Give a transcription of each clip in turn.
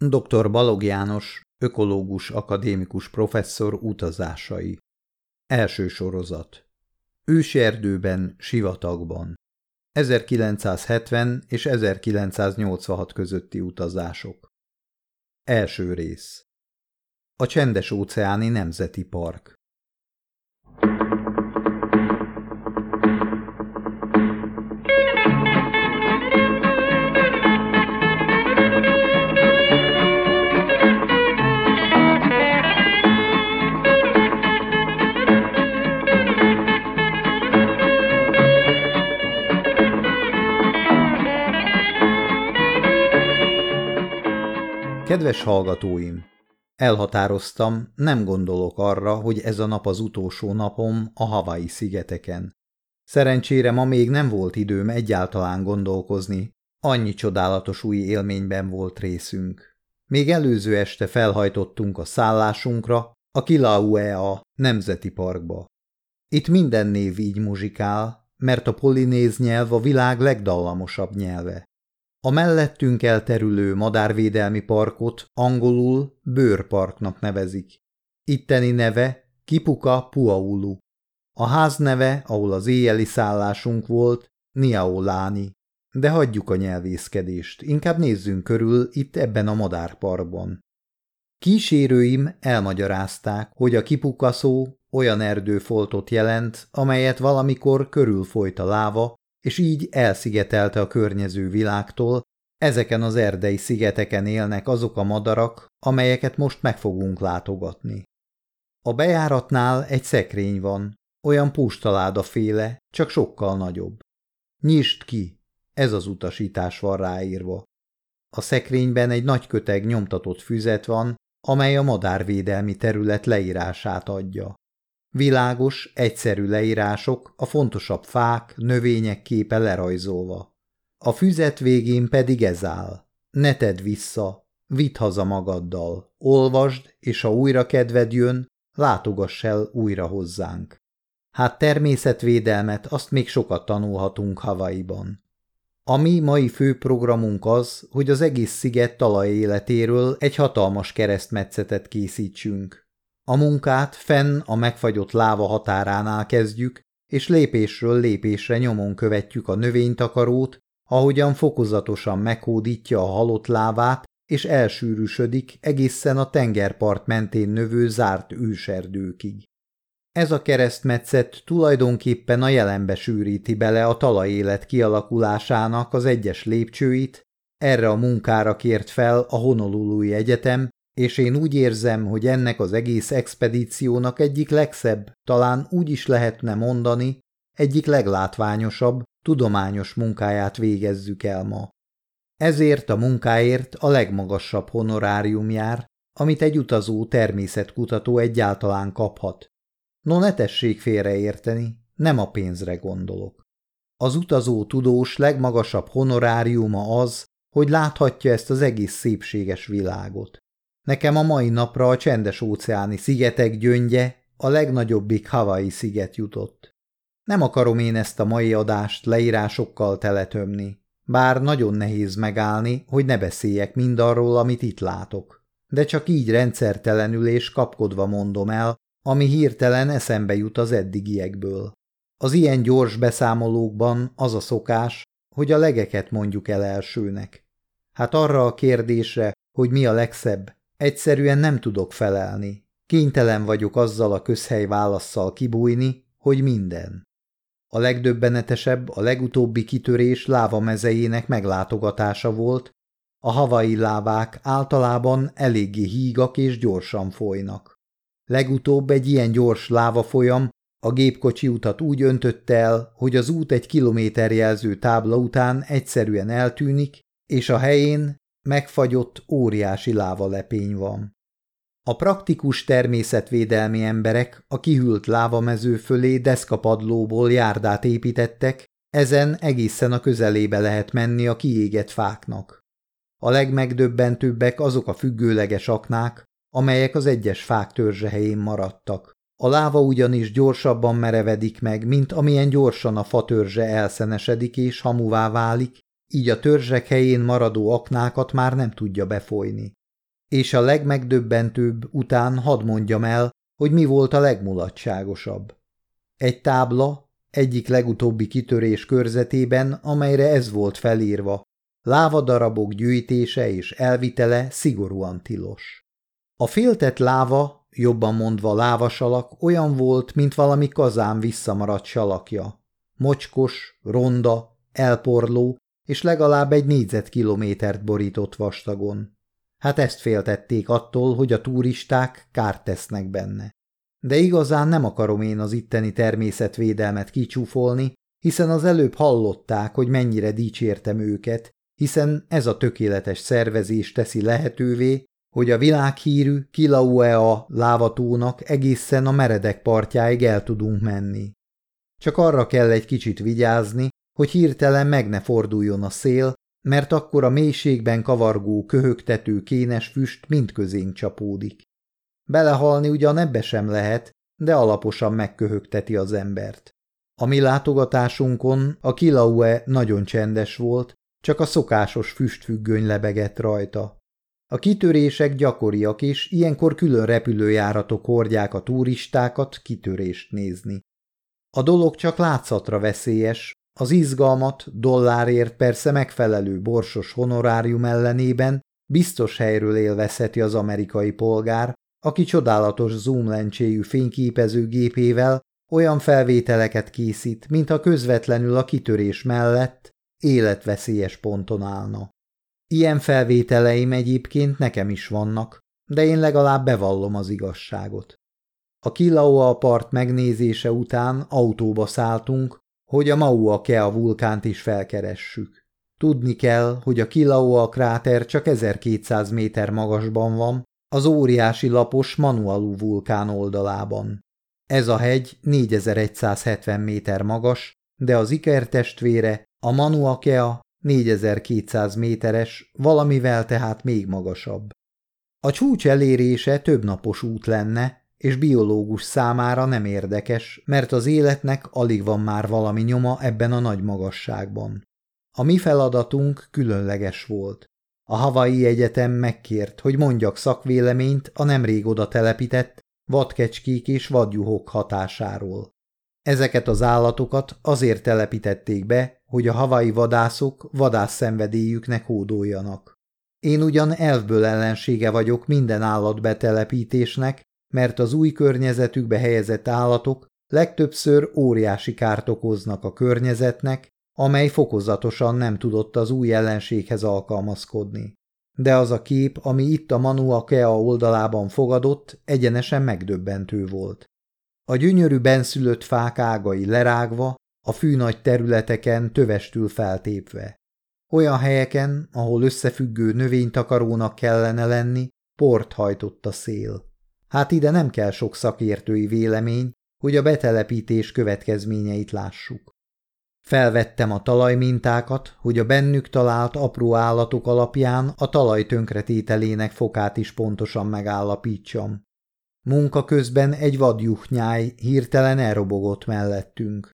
Dr. Balog János, ökológus akadémikus professzor utazásai. Első sorozat. Őserdőben, sivatagban. 1970 és 1986 közötti utazások. Első rész. A Csendes-óceáni Nemzeti Park. Kedves hallgatóim! Elhatároztam, nem gondolok arra, hogy ez a nap az utolsó napom a Hawaii szigeteken. Szerencsére ma még nem volt időm egyáltalán gondolkozni, annyi csodálatos új élményben volt részünk. Még előző este felhajtottunk a szállásunkra, a Kilauea Nemzeti Parkba. Itt minden név így muzsikál, mert a polinéz nyelv a világ legdallamosabb nyelve. A mellettünk elterülő madárvédelmi parkot angolul bőrparknak nevezik. Itteni neve Kipuka Puaulu. A ház neve, ahol az éjjeli szállásunk volt, Niaoláni. De hagyjuk a nyelvészkedést, inkább nézzünk körül itt ebben a madárparkban. Kísérőim elmagyarázták, hogy a kipuka olyan erdőfoltot jelent, amelyet valamikor körülfolyt a láva, és így elszigetelte a környező világtól, ezeken az erdei szigeteken élnek azok a madarak, amelyeket most meg fogunk látogatni. A bejáratnál egy szekrény van, olyan pustaláda féle, csak sokkal nagyobb. Nyisd ki, ez az utasítás van ráírva. A szekrényben egy nagy köteg nyomtatott füzet van, amely a madárvédelmi terület leírását adja. Világos, egyszerű leírások, a fontosabb fák, növények képe lerajzolva. A füzet végén pedig ez áll. Ne tedd vissza, vidd haza magaddal, olvasd, és ha újra kedved jön, látogass el újra hozzánk. Hát természetvédelmet azt még sokat tanulhatunk Havaiban. A mi mai fő programunk az, hogy az egész sziget talaj életéről egy hatalmas keresztmetszetet készítsünk. A munkát fenn a megfagyott láva határánál kezdjük, és lépésről lépésre nyomon követjük a növénytakarót, ahogyan fokozatosan meghódítja a halott lávát, és elsűrűsödik egészen a tengerpart mentén növő zárt őserdőkig. Ez a keresztmetszet tulajdonképpen a jelenbe sűríti bele a talajélet kialakulásának az egyes lépcsőit, erre a munkára kért fel a Honolului Egyetem, és én úgy érzem, hogy ennek az egész expedíciónak egyik legszebb, talán úgy is lehetne mondani, egyik leglátványosabb, tudományos munkáját végezzük el ma. Ezért a munkáért a legmagasabb honorárium jár, amit egy utazó természetkutató egyáltalán kaphat. No ne tessék félreérteni, nem a pénzre gondolok. Az utazó tudós legmagasabb honoráriuma az, hogy láthatja ezt az egész szépséges világot. Nekem a mai napra a csendes óceáni szigetek gyöngye, a legnagyobbik Hawaii sziget jutott. Nem akarom én ezt a mai adást leírásokkal teletömni, bár nagyon nehéz megállni, hogy ne beszéljek mindarról, amit itt látok. De csak így rendszertelenül és kapkodva mondom el, ami hirtelen eszembe jut az eddigiekből. Az ilyen gyors beszámolókban az a szokás, hogy a legeket mondjuk el elsőnek. Hát arra a kérdésre, hogy mi a legszebb, Egyszerűen nem tudok felelni. Kénytelen vagyok azzal a közhely válaszszal kibújni, hogy minden. A legdöbbenetesebb a legutóbbi kitörés lávamezejének meglátogatása volt, a havai lávák általában eléggé hígak és gyorsan folynak. Legutóbb egy ilyen gyors lávafolyam a gépkocsi utat úgy öntötte el, hogy az út egy kilométer jelző tábla után egyszerűen eltűnik, és a helyén megfagyott óriási lávalepény van. A praktikus természetvédelmi emberek a kihűlt lávamező fölé deszkapadlóból járdát építettek, ezen egészen a közelébe lehet menni a kiégett fáknak. A legmegdöbbentőbbek azok a függőleges aknák, amelyek az egyes fák törzse helyén maradtak. A láva ugyanis gyorsabban merevedik meg, mint amilyen gyorsan a fa törzse elszenesedik és hamuvá válik, így a törzsek helyén maradó aknákat már nem tudja befolyni. És a legmegdöbbentőbb után hadd mondjam el, hogy mi volt a legmulatságosabb. Egy tábla, egyik legutóbbi kitörés körzetében, amelyre ez volt felírva, lávadarabok gyűjtése és elvitele szigorúan tilos. A féltett láva, jobban mondva lávasalak, olyan volt, mint valami kazán visszamaradt salakja. Mocskos, ronda, elporló, és legalább egy négyzetkilométert borított vastagon. Hát ezt féltették attól, hogy a turisták kárt tesznek benne. De igazán nem akarom én az itteni természetvédelmet kicsúfolni, hiszen az előbb hallották, hogy mennyire dicsértem őket, hiszen ez a tökéletes szervezés teszi lehetővé, hogy a világhírű Kilauea lávatónak egészen a meredek partjáig el tudunk menni. Csak arra kell egy kicsit vigyázni, hogy hirtelen meg ne forduljon a szél, mert akkor a mélységben kavargó, köhögtető kénes füst mind közénk csapódik. Belehalni ugyan ebbe sem lehet, de alaposan megköhögteti az embert. A mi látogatásunkon a Kilaue nagyon csendes volt, csak a szokásos füstfüggöny lebegett rajta. A kitörések gyakoriak, és ilyenkor külön repülőjáratok hordják a turistákat kitörést nézni. A dolog csak látszatra veszélyes, az izgalmat dollárért persze megfelelő borsos honorárium ellenében biztos helyről élvezheti az amerikai polgár, aki csodálatos zoomlencséjű fényképezőgépével olyan felvételeket készít, mintha közvetlenül a kitörés mellett életveszélyes ponton állna. Ilyen felvételeim egyébként nekem is vannak, de én legalább bevallom az igazságot. A Kilaua part megnézése után autóba szálltunk, hogy a Maua Kea vulkánt is felkeressük. Tudni kell, hogy a Kilaua kráter csak 1200 méter magasban van, az óriási lapos Manualu vulkán oldalában. Ez a hegy 4170 méter magas, de az ikertestvére, a Manuakea 4200 méteres, valamivel tehát még magasabb. A csúcs elérése több napos út lenne, és biológus számára nem érdekes, mert az életnek alig van már valami nyoma ebben a nagy magasságban. A mi feladatunk különleges volt. A Havai Egyetem megkért, hogy mondjak szakvéleményt a nemrég oda telepített vadkecskék és vadjuhok hatásáról. Ezeket az állatokat azért telepítették be, hogy a havai vadászok vadászszenvedélyüknek hódoljanak. Én ugyan elvből ellensége vagyok minden állatbetelepítésnek, mert az új környezetükbe helyezett állatok legtöbbször óriási kárt okoznak a környezetnek, amely fokozatosan nem tudott az új ellenséghez alkalmazkodni. De az a kép, ami itt a Manua Kea oldalában fogadott, egyenesen megdöbbentő volt. A gyönyörű benszülött fák ágai lerágva, a fű nagy területeken tövestül feltépve. Olyan helyeken, ahol összefüggő növénytakarónak kellene lenni, port hajtott a szél. Hát ide nem kell sok szakértői vélemény, hogy a betelepítés következményeit lássuk. Felvettem a talajmintákat, hogy a bennük talált apró állatok alapján a talaj tönkretételének fokát is pontosan megállapítsam. Munka közben egy vadjuhnyáj hirtelen elrobogott mellettünk.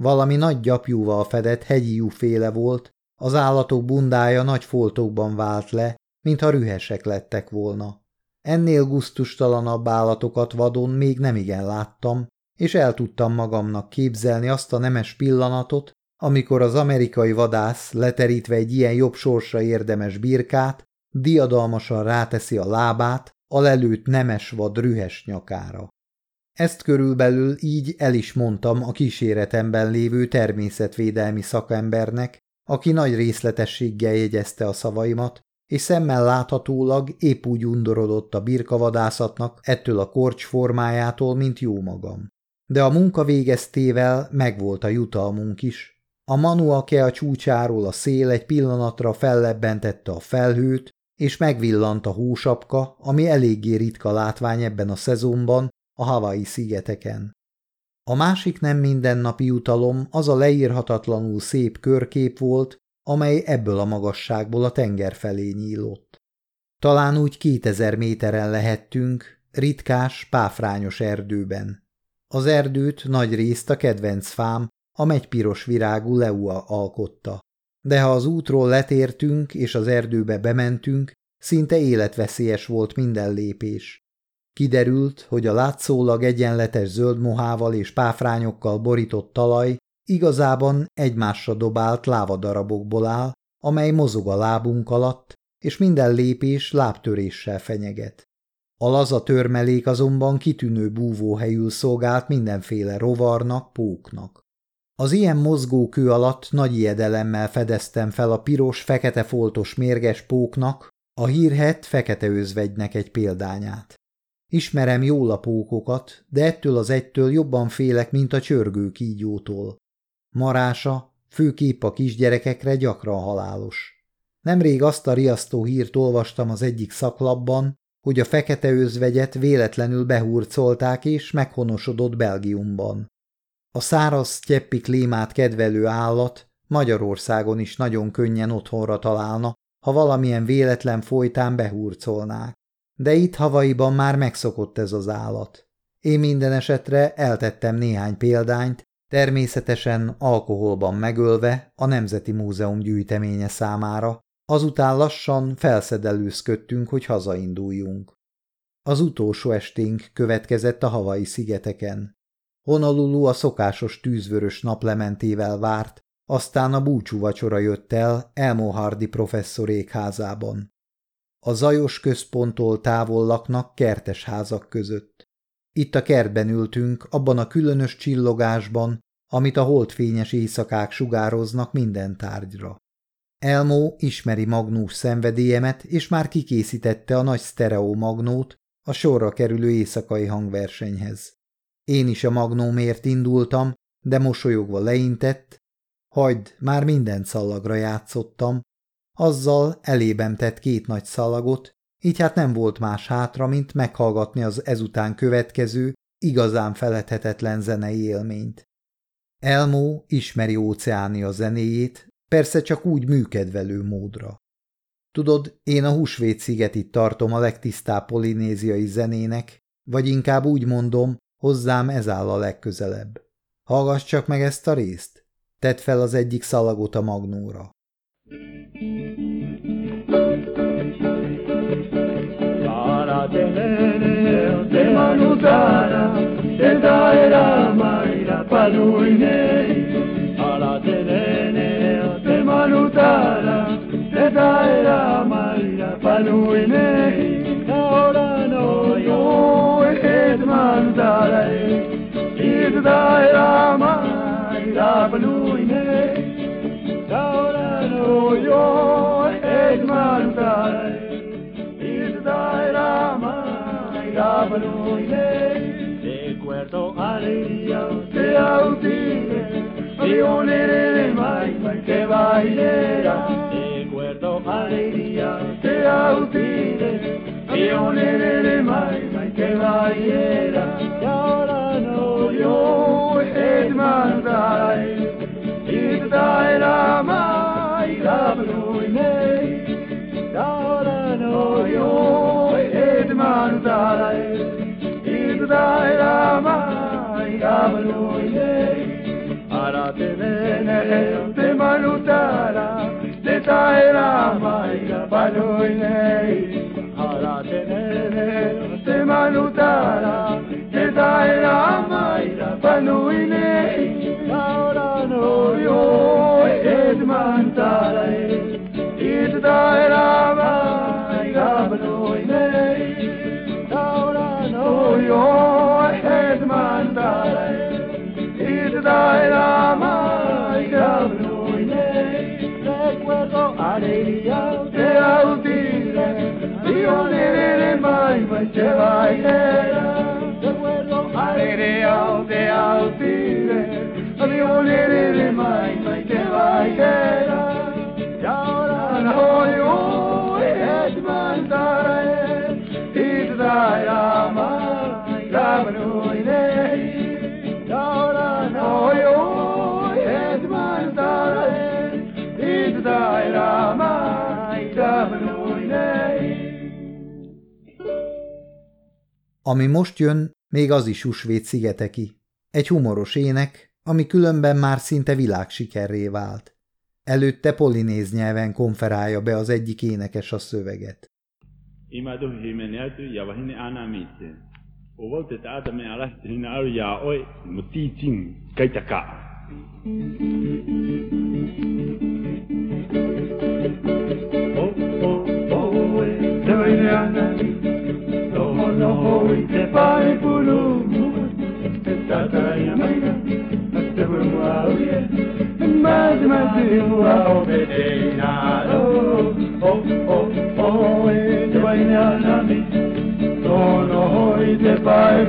Valami nagy gyapjúval fedett hegyi júféle volt, az állatok bundája nagy foltokban vált le, mintha rühesek lettek volna. Ennél guztustalanabb állatokat vadon még nemigen láttam, és el tudtam magamnak képzelni azt a nemes pillanatot, amikor az amerikai vadász leterítve egy ilyen jobb sorsa érdemes birkát, diadalmasan ráteszi a lábát a lelőtt nemes vad rühes nyakára. Ezt körülbelül így el is mondtam a kíséretemben lévő természetvédelmi szakembernek, aki nagy részletességgel jegyezte a szavaimat, és szemmel láthatólag épp úgy undorodott a birkavadászatnak ettől a korcs formájától, mint jó magam. De a munka végeztével megvolt a jutalmunk is. A manuake a csúcsáról a szél egy pillanatra fellebbentette a felhőt, és megvillant a hósapka, ami eléggé ritka látvány ebben a szezonban a Hawaii szigeteken. A másik nem mindennapi jutalom az a leírhatatlanul szép körkép volt, amely ebből a magasságból a tenger felé nyílott. Talán úgy kétezer méteren lehettünk, ritkás, páfrányos erdőben. Az erdőt nagy részt a kedvenc fám, a megypiros virágú leua alkotta. De ha az útról letértünk és az erdőbe bementünk, szinte életveszélyes volt minden lépés. Kiderült, hogy a látszólag egyenletes zöld mohával és páfrányokkal borított talaj igazában egymásra dobált lávadarabokból áll, amely mozog a lábunk alatt, és minden lépés lábtöréssel fenyeget. A laza törmelék azonban kitűnő búvóhelyül szolgált mindenféle rovarnak, póknak. Az ilyen mozgókő alatt nagy ijedelemmel fedeztem fel a piros-fekete foltos mérges póknak, a hírhet fekete özvegynek egy példányát. Ismerem jól a pókokat, de ettől az egytől jobban félek, mint a csörgő kígyótól. Marása, főképp a kisgyerekekre gyakran halálos. Nemrég azt a riasztó hírt olvastam az egyik szaklapban, hogy a fekete özvegyet véletlenül behurcolták és meghonosodott Belgiumban. A száraz tyeppi klímát kedvelő állat Magyarországon is nagyon könnyen otthonra találna, ha valamilyen véletlen folytán behurcolnák. De itt Havaiban már megszokott ez az állat. Én minden esetre eltettem néhány példányt, természetesen alkoholban megölve a Nemzeti Múzeum gyűjteménye számára, azután lassan felszedelőzködtünk, hogy hazainduljunk. Az utolsó esténk következett a havai szigeteken. Honolulu a szokásos tűzvörös naplementével várt, aztán a búcsú vacsora jött el Elmo Hardy professzor ékházában. A zajos központtól távol laknak kertes házak között. Itt a kertben ültünk, abban a különös csillogásban, amit a holdfényes éjszakák sugároznak minden tárgyra. Elmo ismeri magnós szenvedélyemet, és már kikészítette a nagy sztereó magnót a sorra kerülő éjszakai hangversenyhez. Én is a magnómért indultam, de mosolyogva leintett, hagyd, már minden szallagra játszottam, azzal elébem tett két nagy szalagot, így hát nem volt más hátra, mint meghallgatni az ezután következő, igazán feledhetetlen zenei élményt. Elmó ismeri óceánia zenéjét, persze csak úgy műkedvelő módra. Tudod, én a húsvét szigetit tartom a legtisztább polinéziai zenének, vagy inkább úgy mondom, hozzám ez áll a legközelebb. Hallgass csak meg ezt a részt. Tedd fel az egyik szalagot a magnóra. Sara, era, Ramai. bueno y ley. Recuerdo alegría que autine, avionere mai que bailera. Recuerdo alegría que autine, avionere mai que bailera. Ahora no yo edmantare noche vaquera, recuerdo alegre de altire, arrivo lere de mai, noche vaquera, y ahora no. Ami most jön, még az is Usvét szigeteki. Egy humoros ének, ami különben már szinte világsikerré vált. Előtte polinéz nyelven konferálja be az egyik énekes a szöveget. imadu himene atu yawahine anamite. O wau te taata me arasti hina aru ya oi mo titing kaitaka. Oh, oh, oh,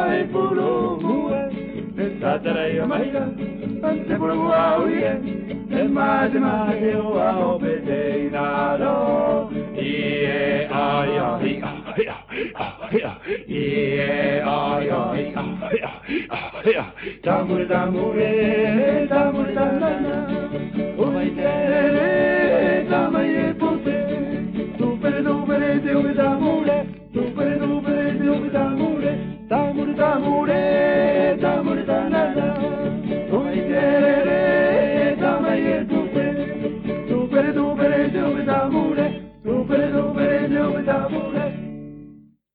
mai puro mue tatara mahiga ante puro guauye e mai mai o ao pedeiraro i e ai ai i e ai ai tamur tamure tamur o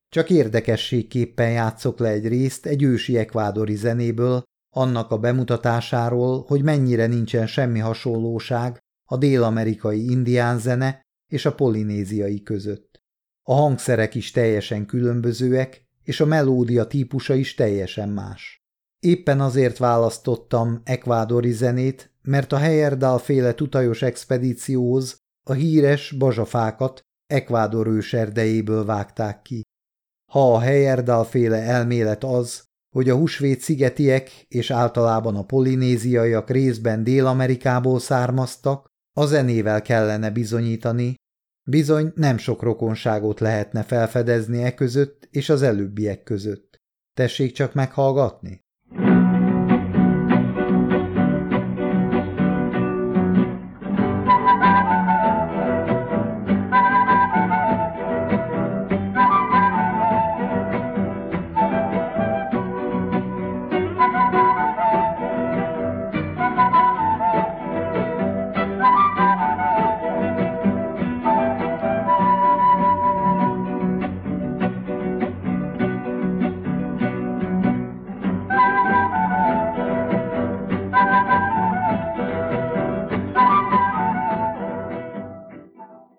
Csak érdekességképpen játszok le egy részt egy ősi ekvádori zenéből, annak a bemutatásáról, hogy mennyire nincsen semmi hasonlóság a dél-amerikai indián zene és a polinéziai között. A hangszerek is teljesen különbözőek, és a melódia típusa is teljesen más. Éppen azért választottam ekvádori zenét, mert a Heyerdahl féle tutajos expedícióhoz a híres bazsafákat Ekvádor őserdejéből vágták ki. Ha a Heyerdahl féle elmélet az, hogy a húsvét szigetiek és általában a polinéziaiak részben Dél-Amerikából származtak, a zenével kellene bizonyítani, bizony nem sok rokonságot lehetne felfedezni e között és az előbbiek között. Tessék csak meghallgatni!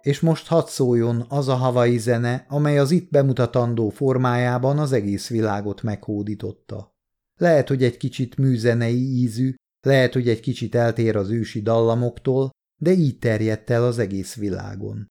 És most hadd szóljon az a havai zene, amely az itt bemutatandó formájában az egész világot meghódította. Lehet, hogy egy kicsit műzenei ízű, lehet, hogy egy kicsit eltér az ősi dallamoktól, de így terjedt el az egész világon.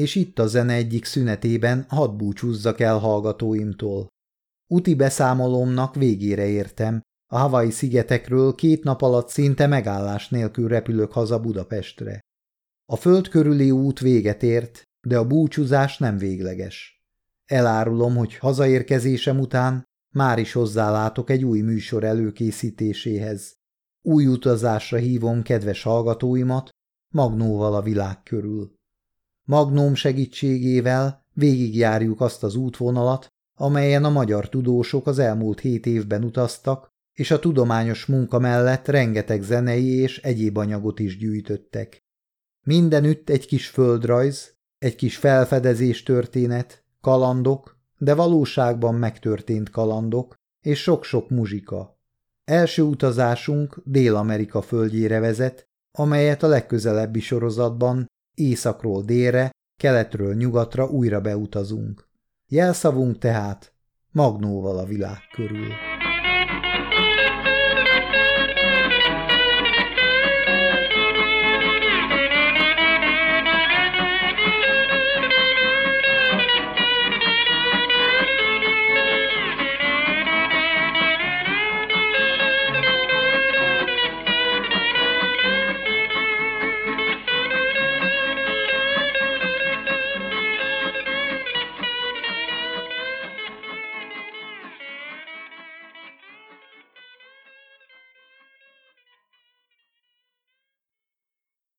És itt a zene egyik szünetében hadd búcsúzzak el hallgatóimtól. Uti beszámolómnak végére értem, a Hawaii szigetekről két nap alatt szinte megállás nélkül repülök haza Budapestre. A föld körüli út véget ért, de a búcsúzás nem végleges. Elárulom, hogy hazaérkezésem után már is hozzálátok egy új műsor előkészítéséhez. Új utazásra hívom kedves hallgatóimat, Magnóval a világ körül. Magnóm segítségével végigjárjuk azt az útvonalat, amelyen a magyar tudósok az elmúlt hét évben utaztak, és a tudományos munka mellett rengeteg zenei és egyéb anyagot is gyűjtöttek. Mindenütt egy kis földrajz, egy kis felfedezés történet, kalandok, de valóságban megtörtént kalandok, és sok-sok muzsika. Első utazásunk Dél-Amerika földjére vezet, amelyet a legközelebbi sorozatban északról délre, keletről nyugatra újra beutazunk. Jelszavunk tehát Magnóval a világ körül.